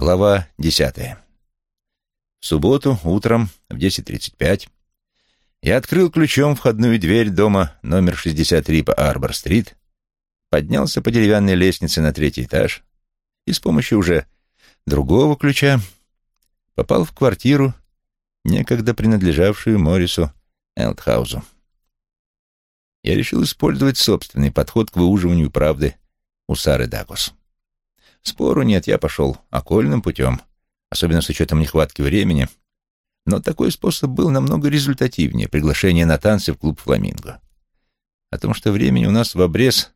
Глава десятая. В субботу утром в 10.35 я открыл ключом входную дверь дома номер 63 по Арбор-стрит, поднялся по деревянной лестнице на третий этаж и с помощью уже другого ключа попал в квартиру, некогда принадлежавшую Морису Элтхаузу. Я решил использовать собственный подход к выуживанию правды у Сары Дакус. Спору нет, я пошел окольным путем, особенно с учетом нехватки времени, но такой способ был намного результативнее приглашения на танцы в клуб «Фламинго». О том, что времени у нас в обрез,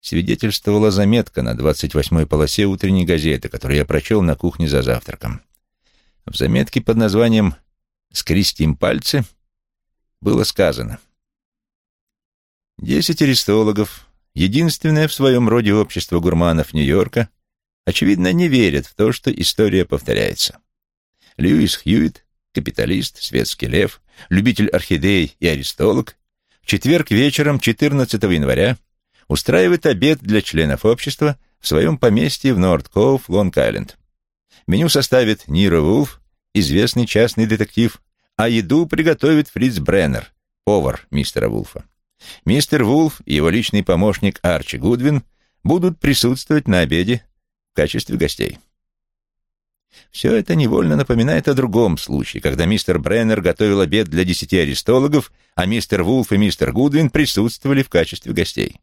свидетельствовала заметка на 28-й полосе утренней газеты, которую я прочел на кухне за завтраком. В заметке под названием «Скрестим пальцы» было сказано «Десять арестологов, единственное в своем роде общество гурманов Нью-Йорка, очевидно, не верят в то, что история повторяется. Льюис Хьюитт, капиталист, светский лев, любитель орхидей и аристолог, в четверг вечером 14 января устраивает обед для членов общества в своем поместье в Норд-Коуф, Лонг-Айленд. Меню составит Ниро Вулф, известный частный детектив, а еду приготовит Фриц Бреннер, повар мистера Вулфа. Мистер Вулф и его личный помощник Арчи Гудвин будут присутствовать на обеде в качестве гостей. Все это невольно напоминает о другом случае, когда мистер Бреннер готовил обед для десяти аристологов, а мистер Вулф и мистер Гудвин присутствовали в качестве гостей.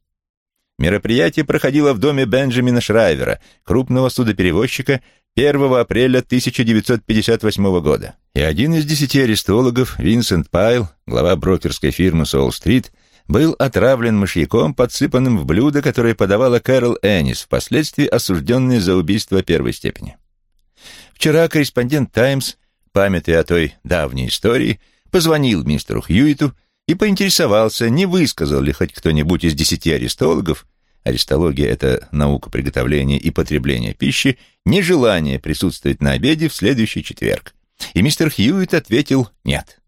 Мероприятие проходило в доме Бенджамина Шрайвера, крупного судоперевозчика, 1 апреля 1958 года. И один из десяти аристологов, Винсент Пайл, глава брокерской фирмы Солл-стрит, был отравлен мышьяком, подсыпанным в блюдо, которое подавала Кэрол Эннис, впоследствии осужденная за убийство первой степени. Вчера корреспондент «Таймс», памятуя о той давней истории, позвонил мистеру Хьюиту и поинтересовался, не высказал ли хоть кто-нибудь из десяти аристологов, аристология — это наука приготовления и потребления пищи, нежелание присутствовать на обеде в следующий четверг. И мистер Хьюит ответил «нет».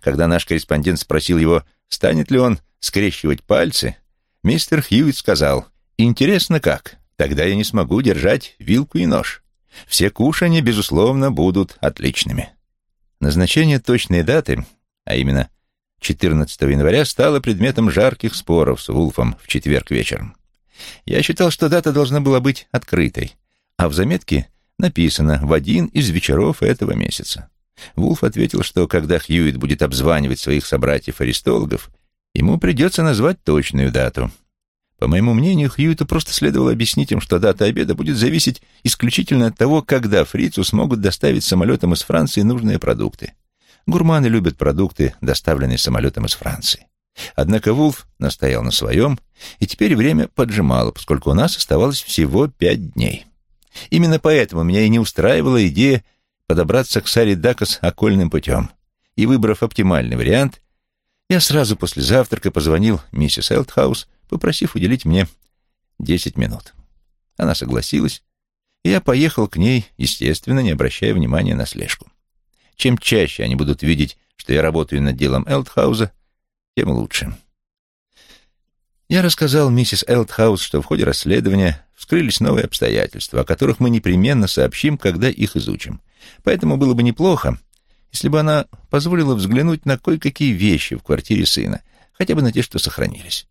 Когда наш корреспондент спросил его, станет ли он скрещивать пальцы, мистер Хьюит сказал «интересно как, тогда я не смогу держать вилку и нож. Все кушания, безусловно, будут отличными». Назначение точной даты, а именно 14 января стало предметом жарких споров с Вулфом в четверг вечером. Я считал, что дата должна была быть открытой, а в заметке написано «в один из вечеров этого месяца». Вулф ответил, что когда Хьюит будет обзванивать своих собратьев-аристологов, ему придется назвать точную дату. По моему мнению, Хьюиту просто следовало объяснить им, что дата обеда будет зависеть исключительно от того, когда фрицу смогут доставить самолетом из Франции нужные продукты. Гурманы любят продукты, доставленные самолетом из Франции. Однако Вулф настоял на своем, и теперь время поджимало, поскольку у нас оставалось всего пять дней. Именно поэтому меня и не устраивала идея подобраться к Саре Дакос окольным путем. И, выбрав оптимальный вариант, я сразу после завтрака позвонил миссис Элтхаус, попросив уделить мне десять минут. Она согласилась, и я поехал к ней, естественно, не обращая внимания на слежку. Чем чаще они будут видеть, что я работаю над делом Элтхауза, тем лучше. Я рассказал миссис Элтхаус, что в ходе расследования вскрылись новые обстоятельства, о которых мы непременно сообщим, когда их изучим. Поэтому было бы неплохо, если бы она позволила взглянуть на кое-какие вещи в квартире сына, хотя бы на те, что сохранились.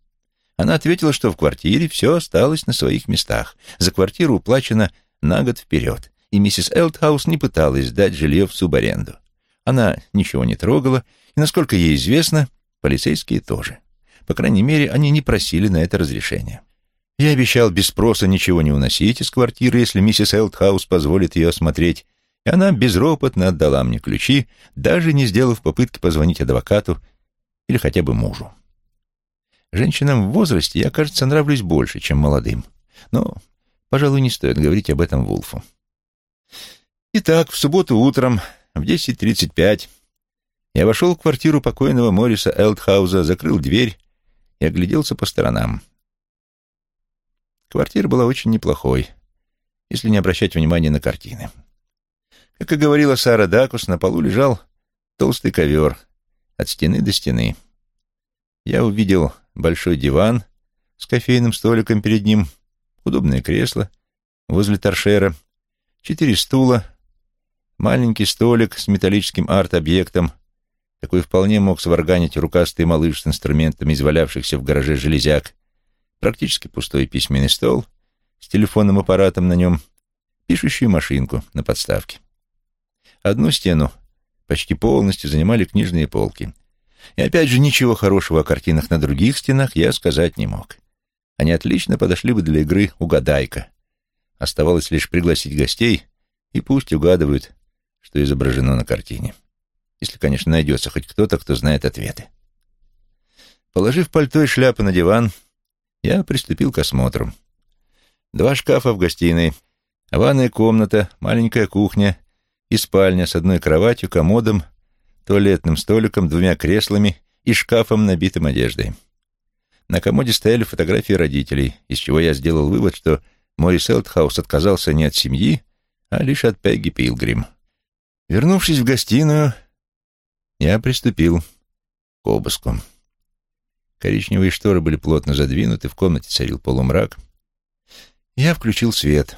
Она ответила, что в квартире все осталось на своих местах. За квартиру уплачено на год вперед, и миссис Элтхаус не пыталась сдать жилье в субаренду. Она ничего не трогала, и, насколько ей известно, полицейские тоже. По крайней мере, они не просили на это разрешения. Я обещал без спроса ничего не уносить из квартиры, если миссис Элтхаус позволит ее осмотреть, и она безропотно отдала мне ключи, даже не сделав попытки позвонить адвокату или хотя бы мужу. Женщинам в возрасте я, кажется, нравлюсь больше, чем молодым. Но, пожалуй, не стоит говорить об этом Вулфу. Итак, в субботу утром в 10.35 я вошел в квартиру покойного Мориса Элтхауза, закрыл дверь и огляделся по сторонам. Квартира была очень неплохой, если не обращать внимания на картины. Как и говорила Сара Дакус, на полу лежал толстый ковер от стены до стены. Я увидел большой диван с кофейным столиком перед ним, удобное кресло возле торшера — четыре стула, маленький столик с металлическим арт-объектом, такой вполне мог сварганить рукастый малыш с инструментами, извалявшихся в гараже железяк, практически пустой письменный стол с телефонным аппаратом на нем, пишущую машинку на подставке. Одну стену почти полностью занимали книжные полки. И опять же, ничего хорошего о картинах на других стенах я сказать не мог. Они отлично подошли бы для игры «Угадайка». Оставалось лишь пригласить гостей, и пусть угадывают, что изображено на картине. Если, конечно, найдется хоть кто-то, кто знает ответы. Положив пальто и шляпу на диван, я приступил к осмотру. Два шкафа в гостиной, ванная комната, маленькая кухня и спальня с одной кроватью, комодом, туалетным столиком, двумя креслами и шкафом, набитым одеждой. На комоде стояли фотографии родителей, из чего я сделал вывод, что Морис Элтхаус отказался не от семьи, а лишь от Пегги Пилгрим. Вернувшись в гостиную, я приступил к обыску. Коричневые шторы были плотно задвинуты, в комнате царил полумрак. Я включил свет.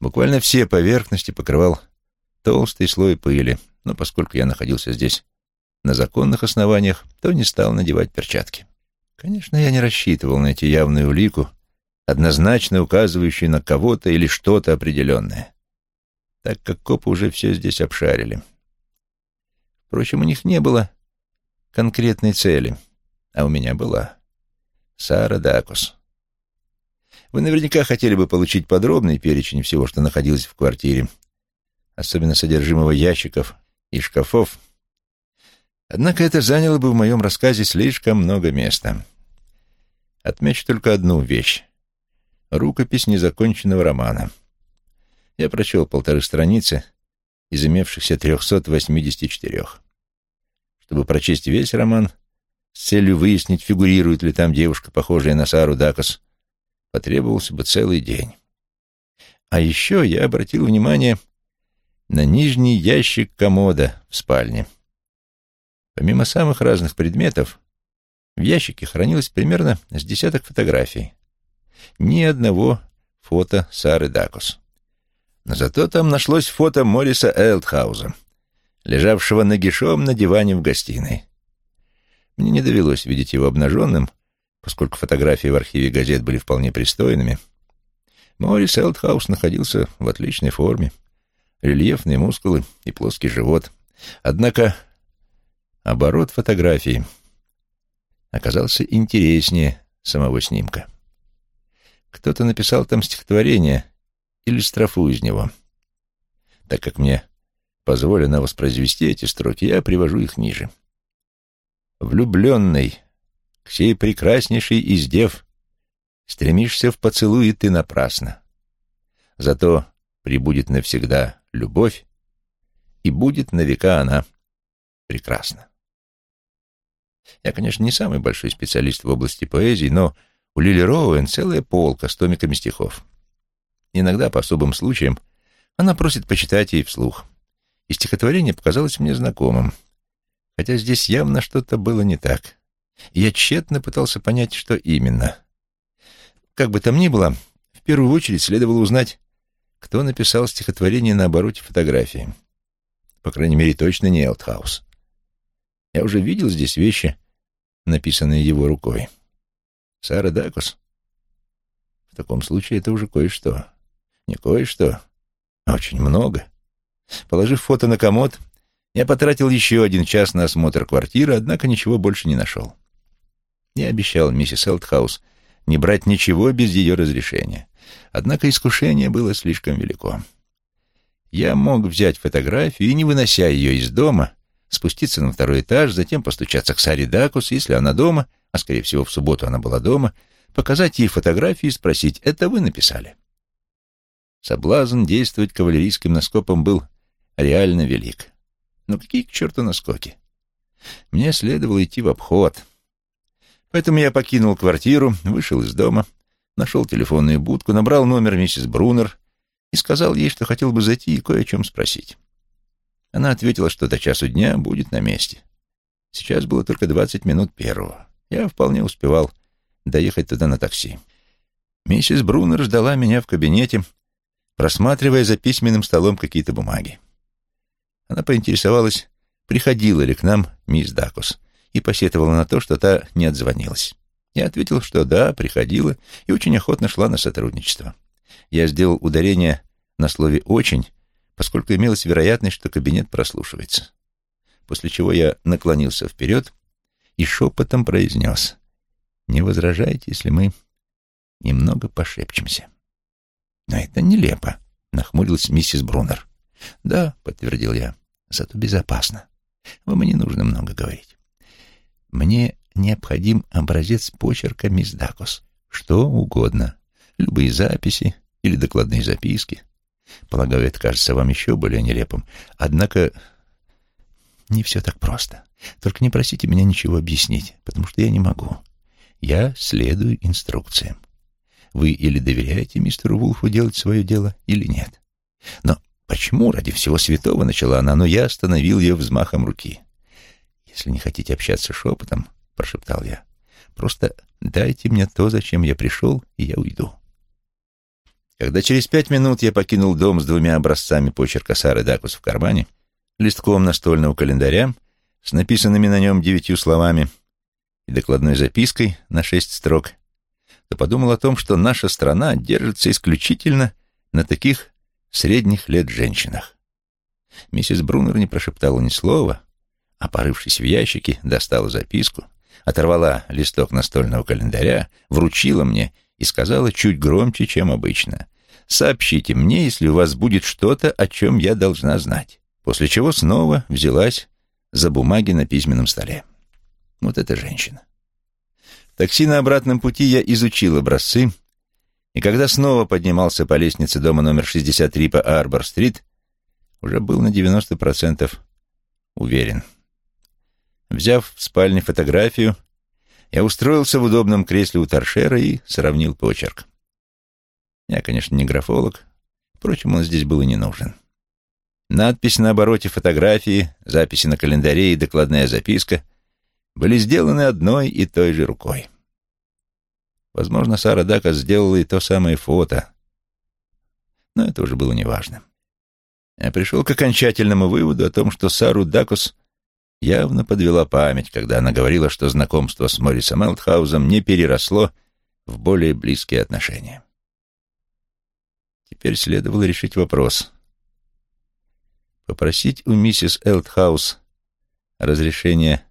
Буквально все поверхности покрывал толстый слой пыли, но поскольку я находился здесь на законных основаниях, то не стал надевать перчатки. Конечно, я не рассчитывал найти явную улику, однозначно указывающую на кого-то или что-то определенное, так как копы уже все здесь обшарили. Впрочем, у них не было конкретной цели, а у меня была. Сара Дакус. Вы наверняка хотели бы получить подробный перечень всего, что находилось в квартире, особенно содержимого ящиков и шкафов. Однако это заняло бы в моем рассказе слишком много места. Отмечу только одну вещь — рукопись незаконченного романа. Я прочел полторы страницы — из имевшихся 384. Чтобы прочесть весь роман, с целью выяснить, фигурирует ли там девушка, похожая на Сару Дакос, потребовался бы целый день. А еще я обратил внимание на нижний ящик комода в спальне. Помимо самых разных предметов, в ящике хранилось примерно с десяток фотографий. Ни одного фото Сары Дакос. Но зато там нашлось фото Мориса Элтхауза, лежавшего нагишом на диване в гостиной. Мне не довелось видеть его обнаженным, поскольку фотографии в архиве газет были вполне пристойными. Морис Элтхаус находился в отличной форме, рельефные мускулы и плоский живот. Однако оборот фотографии оказался интереснее самого снимка. Кто-то написал там стихотворение — или строфу из него. Так как мне позволено воспроизвести эти строки, я привожу их ниже. «Влюбленный, к сей прекраснейшей из дев, стремишься в поцелуи ты напрасно. Зато прибудет навсегда любовь, и будет на века она прекрасна». Я, конечно, не самый большой специалист в области поэзии, но у Лили Роуэн целая полка с томиками стихов. Иногда, по особым случаям, она просит почитать ей вслух. И стихотворение показалось мне знакомым. Хотя здесь явно что-то было не так. Я тщетно пытался понять, что именно. Как бы там ни было, в первую очередь следовало узнать, кто написал стихотворение на обороте фотографии. По крайней мере, точно не Элтхаус. Я уже видел здесь вещи, написанные его рукой. Сара Дакус? В таком случае это уже кое-что. Не кое-что, а очень много. Положив фото на комод, я потратил еще один час на осмотр квартиры, однако ничего больше не нашел. Я обещал миссис Элтхаус не брать ничего без ее разрешения. Однако искушение было слишком велико. Я мог взять фотографию и, не вынося ее из дома, спуститься на второй этаж, затем постучаться к Саре Дакус, если она дома, а, скорее всего, в субботу она была дома, показать ей фотографию и спросить, это вы написали? Соблазн действовать кавалерийским наскопом был реально велик. Но какие к черту наскоки? Мне следовало идти в обход. Поэтому я покинул квартиру, вышел из дома, нашел телефонную будку, набрал номер миссис Брунер и сказал ей, что хотел бы зайти и кое о чем спросить. Она ответила, что до часу дня будет на месте. Сейчас было только двадцать минут первого. Я вполне успевал доехать туда на такси. Миссис Брунер ждала меня в кабинете, просматривая за письменным столом какие-то бумаги. Она поинтересовалась, приходила ли к нам мисс Дакус, и посетовала на то, что та не отзвонилась. Я ответил, что да, приходила и очень охотно шла на сотрудничество. Я сделал ударение на слове «очень», поскольку имелась вероятность, что кабинет прослушивается. После чего я наклонился вперед и шепотом произнес «Не возражайте, если мы немного пошепчемся». «Но это нелепо», — нахмурилась миссис Брунер. «Да», — подтвердил я, — «зато безопасно. Вам не нужно много говорить. Мне необходим образец почерка мисс Дакос. Что угодно. Любые записи или докладные записки. Полагаю, это кажется вам еще более нелепым. Однако не все так просто. Только не просите меня ничего объяснить, потому что я не могу. Я следую инструкциям. Вы или доверяете мистеру Вулфу делать свое дело, или нет. Но почему, ради всего святого, начала она, но я остановил ее взмахом руки. Если не хотите общаться шепотом, прошептал я, просто дайте мне то, зачем я пришел, и я уйду. Когда через пять минут я покинул дом с двумя образцами почерка Сары Дакус в кармане, листком настольного календаря с написанными на нем девятью словами и докладной запиской на шесть строк, то подумал о том, что наша страна держится исключительно на таких средних лет женщинах. Миссис Брунер не прошептала ни слова, а, порывшись в ящике, достала записку, оторвала листок настольного календаря, вручила мне и сказала чуть громче, чем обычно. «Сообщите мне, если у вас будет что-то, о чем я должна знать». После чего снова взялась за бумаги на письменном столе. Вот эта женщина. В такси на обратном пути я изучил образцы, и когда снова поднимался по лестнице дома номер 63 по Арбор-стрит, уже был на 90% уверен. Взяв в спальне фотографию, я устроился в удобном кресле у торшера и сравнил почерк. Я, конечно, не графолог, впрочем, он здесь был и не нужен. Надпись на обороте фотографии, записи на календаре и докладная записка были сделаны одной и той же рукой. Возможно, Сара Дака сделала и то самое фото, но это уже было неважно. Я пришел к окончательному выводу о том, что Сару Дакус явно подвела память, когда она говорила, что знакомство с Моррисом Элтхаузом не переросло в более близкие отношения. Теперь следовало решить вопрос. Попросить у миссис Элтхаус разрешения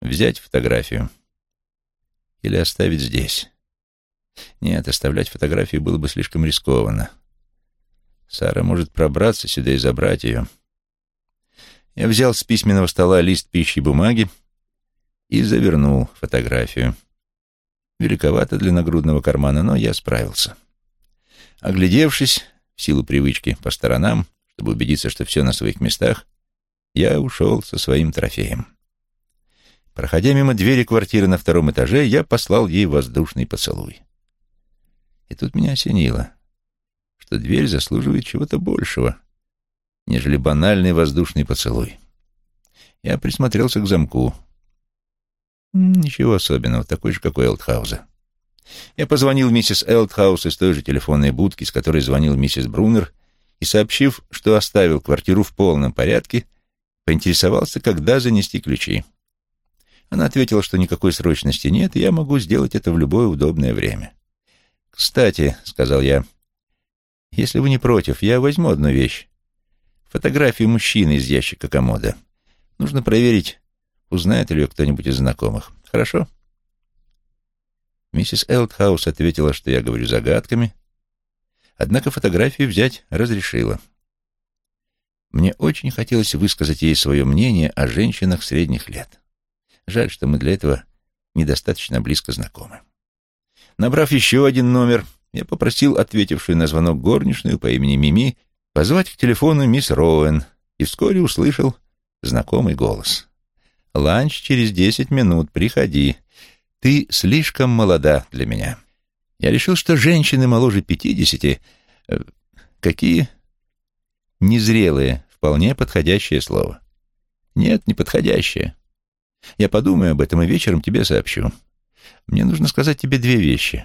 взять фотографию или оставить здесь. Нет, оставлять фотографию было бы слишком рискованно. Сара может пробраться сюда и забрать ее. — я взял с письменного стола лист пищи бумаги и завернул фотографию. Великовато для нагрудного кармана, но я справился. Оглядевшись, в силу привычки, по сторонам, чтобы убедиться, что все на своих местах, я ушел со своим трофеем. Проходя мимо двери квартиры на втором этаже, я послал ей воздушный поцелуй. И тут меня осенило, что дверь заслуживает чего-то большего — нежели банальный воздушный поцелуй. Я присмотрелся к замку. Ничего особенного, такой же, как у Элтхауза. Я позвонил миссис Элтхаус из той же телефонной будки, с которой звонил миссис Брунер, и, сообщив, что оставил квартиру в полном порядке, поинтересовался, когда занести ключи. Она ответила, что никакой срочности нет, и я могу сделать это в любое удобное время. «Кстати», — сказал я, — «если вы не против, я возьму одну вещь. Фотографию мужчины из ящика комода. Нужно проверить, узнает ли ее кто-нибудь из знакомых. Хорошо?» Миссис Элтхаус ответила, что я говорю загадками, однако фотографию взять разрешила. Мне очень хотелось высказать ей свое мнение о женщинах средних лет. Жаль, что мы для этого недостаточно близко знакомы. Набрав еще один номер, я попросил ответившую на звонок горничную по имени Мими позвать к телефону мисс Роуэн и вскоре услышал знакомый голос. «Ланч через десять минут, приходи. Ты слишком молода для меня». Я решил, что женщины моложе пятидесяти... Э, какие? Незрелые, вполне подходящее слово. Нет, не подходящее. Я подумаю об этом и вечером тебе сообщу. Мне нужно сказать тебе две вещи.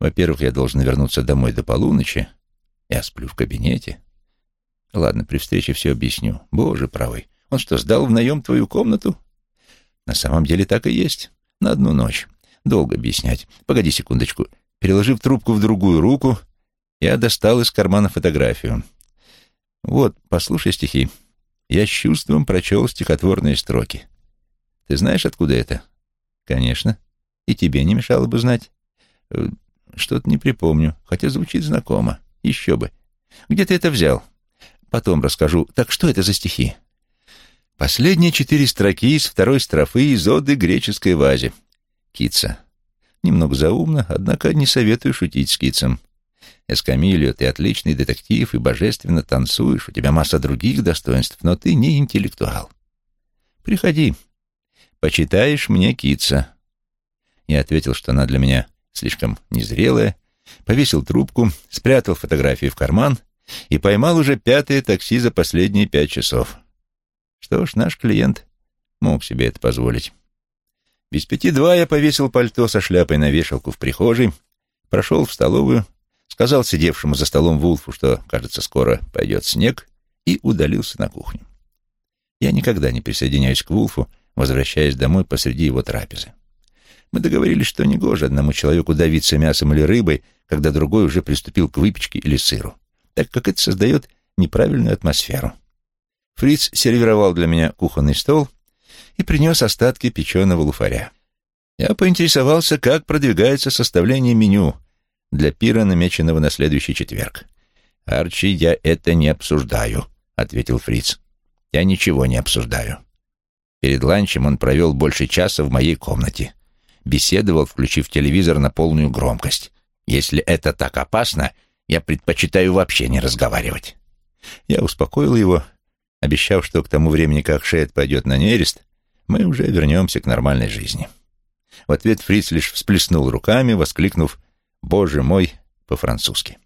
Во-первых, я должен вернуться домой до полуночи, Я сплю в кабинете. Ладно, при встрече все объясню. Боже правый, он что, сдал в наем твою комнату? На самом деле так и есть. На одну ночь. Долго объяснять. Погоди секундочку. Переложив трубку в другую руку, я достал из кармана фотографию. Вот, послушай стихи. Я с чувством прочел стихотворные строки. Ты знаешь, откуда это? Конечно. И тебе не мешало бы знать. Э, что-то не припомню, хотя звучит знакомо. Еще бы. Где ты это взял? Потом расскажу. Так что это за стихи? Последние четыре строки из второй строфы из оды греческой вазе. Кица. Немного заумно, однако не советую шутить с Китцем. Эскамилио, ты отличный детектив и божественно танцуешь, у тебя масса других достоинств, но ты не интеллектуал. Приходи, почитаешь мне Китца. Я ответил, что она для меня слишком незрелая, повесил трубку, спрятал фотографию в карман и поймал уже пятое такси за последние пять часов. Что ж, наш клиент мог себе это позволить. Без пяти два я повесил пальто со шляпой на вешалку в прихожей, прошел в столовую, сказал сидевшему за столом Вулфу, что, кажется, скоро пойдет снег, и удалился на кухню. Я никогда не присоединяюсь к Вулфу, возвращаясь домой посреди его трапезы. Мы договорились, что негоже одному человеку давиться мясом или рыбой, когда другой уже приступил к выпечке или сыру, так как это создает неправильную атмосферу. Фриц сервировал для меня кухонный стол и принес остатки печеного луфаря. Я поинтересовался, как продвигается составление меню для пира, намеченного на следующий четверг. «Арчи, я это не обсуждаю», — ответил Фриц. «Я ничего не обсуждаю». Перед ланчем он провел больше часа в моей комнате. Беседовал, включив телевизор на полную громкость. Если это так опасно, я предпочитаю вообще не разговаривать. Я успокоил его, обещав, что к тому времени, как Шейд пойдет на нерест, мы уже вернемся к нормальной жизни. В ответ Фриц лишь всплеснул руками, воскликнув «Боже мой!» по-французски.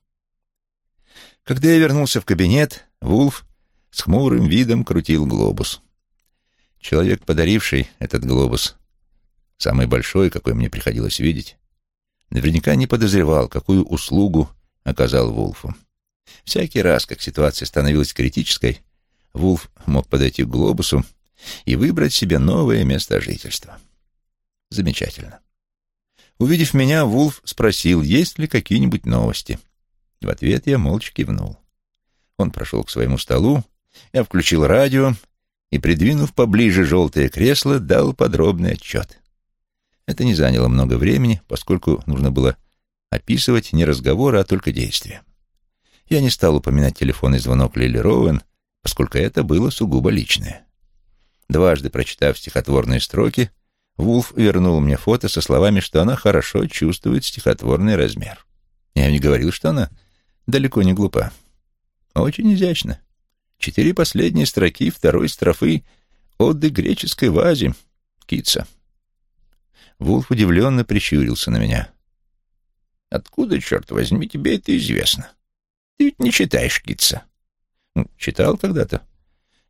Когда я вернулся в кабинет, Вулф с хмурым видом крутил глобус. Человек, подаривший этот глобус, самый большой, какой мне приходилось видеть, наверняка не подозревал, какую услугу оказал Вулфу. Всякий раз, как ситуация становилась критической, Вулф мог подойти к глобусу и выбрать себе новое место жительства. Замечательно. Увидев меня, Вулф спросил, есть ли какие-нибудь новости. В ответ я молча кивнул. Он прошел к своему столу, я включил радио и, придвинув поближе желтое кресло, дал подробный отчет. Это не заняло много времени, поскольку нужно было описывать не разговоры, а только действия. Я не стал упоминать телефонный звонок Лили Роуэн, поскольку это было сугубо личное. Дважды прочитав стихотворные строки, Вулф вернул мне фото со словами, что она хорошо чувствует стихотворный размер. Я не говорил, что она далеко не глупа. Очень изящно. Четыре последние строки второй строфы «Отды греческой вазе» Китса. Вулф удивленно прищурился на меня. «Откуда, черт возьми, тебе это известно? Ты ведь не читаешь Китса». Ну, читал когда-то,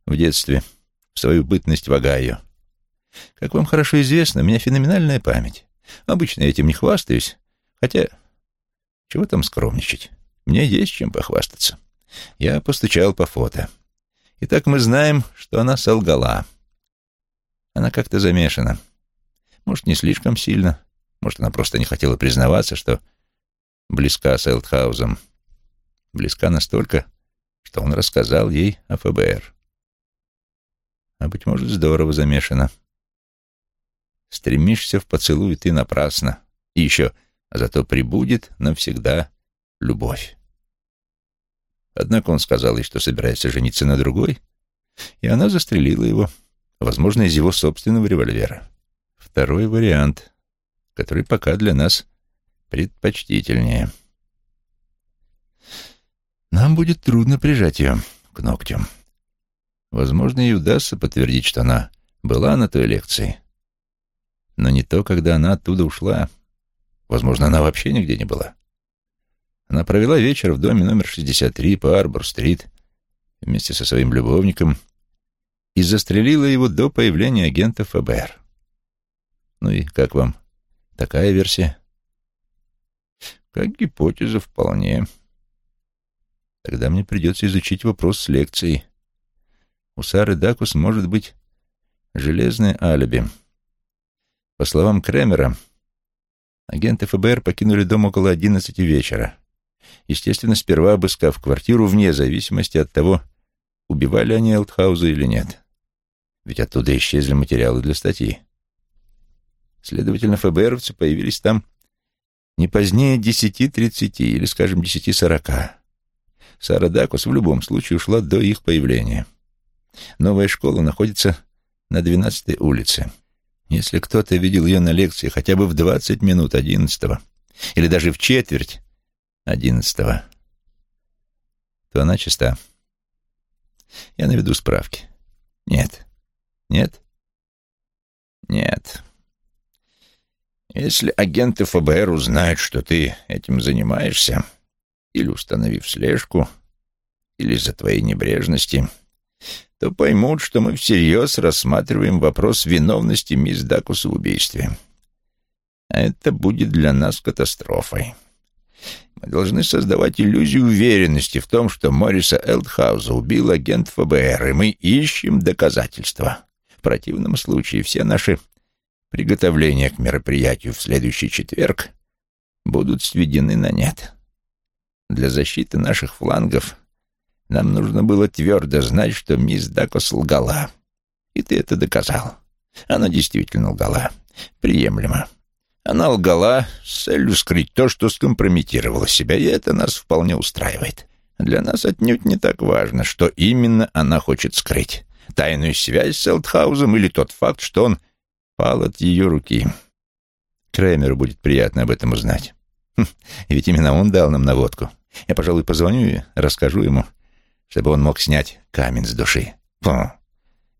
в детстве, в свою бытность в Огайо. Как вам хорошо известно, у меня феноменальная память. Обычно я этим не хвастаюсь, хотя чего там скромничать? Мне есть чем похвастаться. Я постучал по фото. Итак, мы знаем, что она солгала. Она как-то замешана. Может, не слишком сильно. Может, она просто не хотела признаваться, что близка с Элтхаузом. Близка настолько, что он рассказал ей о ФБР. А, быть может, здорово замешана. Стремишься в поцелуй ты напрасно. И еще, а зато прибудет навсегда любовь. Однако он сказал ей, что собирается жениться на другой, и она застрелила его, возможно, из его собственного револьвера. Второй вариант, который пока для нас предпочтительнее. Нам будет трудно прижать ее к ногтям. Возможно, ей удастся подтвердить, что она была на той лекции, но не то, когда она оттуда ушла. Возможно, она вообще нигде не была. Она провела вечер в доме номер 63 по Арбор-стрит вместе со своим любовником и застрелила его до появления агента ФБР. Ну и как вам такая версия? Как гипотеза вполне. Тогда мне придется изучить вопрос с лекцией. У Сары Дакус может быть железное алиби. По словам Кремера, агенты ФБР покинули дом около одиннадцати вечера. Естественно, сперва обыскав квартиру вне зависимости от того, убивали они Элтхауза или нет. Ведь оттуда исчезли материалы для статьи. Следовательно, ФБРовцы появились там не позднее десяти тридцати или, скажем, десяти сорока. Сара Дакус в любом случае ушла до их появления. Новая школа находится на двенадцатой улице. Если кто-то видел ее на лекции хотя бы в двадцать минут одиннадцатого или даже в четверть одиннадцатого, то она чиста. Я наведу справки. Нет. Нет? Нет. Если агенты ФБР узнают, что ты этим занимаешься, или установив слежку, или из-за твоей небрежности, то поймут, что мы всерьез рассматриваем вопрос виновности мисс Дакус в убийстве. А это будет для нас катастрофой. Мы должны создавать иллюзию уверенности в том, что Морриса Элдхауза убил агент ФБР, и мы ищем доказательства. В противном случае все наши приготовления к мероприятию в следующий четверг будут сведены на нет. Для защиты наших флангов нам нужно было твердо знать, что мисс Дакос лгала. И ты это доказал. Она действительно лгала. Приемлемо. Она лгала с целью скрыть то, что скомпрометировало себя, и это нас вполне устраивает. Для нас отнюдь не так важно, что именно она хочет скрыть. Тайную связь с Элтхаузом или тот факт, что он пал от ее руки. Крэмеру будет приятно об этом узнать. Хм, ведь именно он дал нам наводку. Я, пожалуй, позвоню и расскажу ему, чтобы он мог снять камень с души. Фу.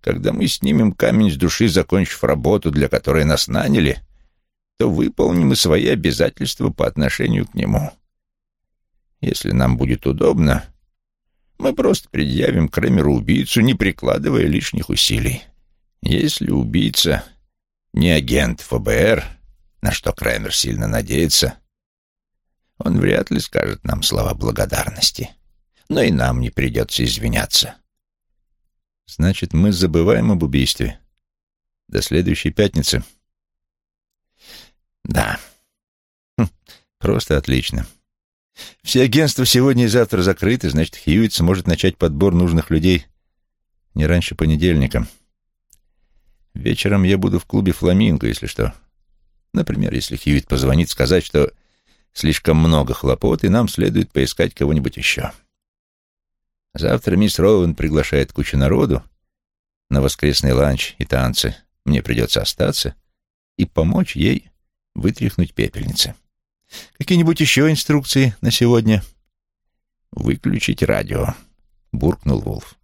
Когда мы снимем камень с души, закончив работу, для которой нас наняли, то выполним и свои обязательства по отношению к нему. Если нам будет удобно, мы просто предъявим Крамеру убийцу, не прикладывая лишних усилий. Если убийца не агент ФБР, на что Крамер сильно надеется, он вряд ли скажет нам слова благодарности. Но и нам не придется извиняться. Значит, мы забываем об убийстве. До следующей пятницы. Да. Хм, просто отлично. Все агентства сегодня и завтра закрыты, значит, Хьюитт сможет начать подбор нужных людей не раньше понедельника. Вечером я буду в клубе «Фламинго», если что. Например, если Хьюитт позвонит сказать, что слишком много хлопот, и нам следует поискать кого-нибудь еще. Завтра мисс Роуэн приглашает кучу народу на воскресный ланч и танцы. Мне придется остаться и помочь ей вытряхнуть пепельницы. Какие-нибудь еще инструкции на сегодня? Выключить радио, буркнул Волф.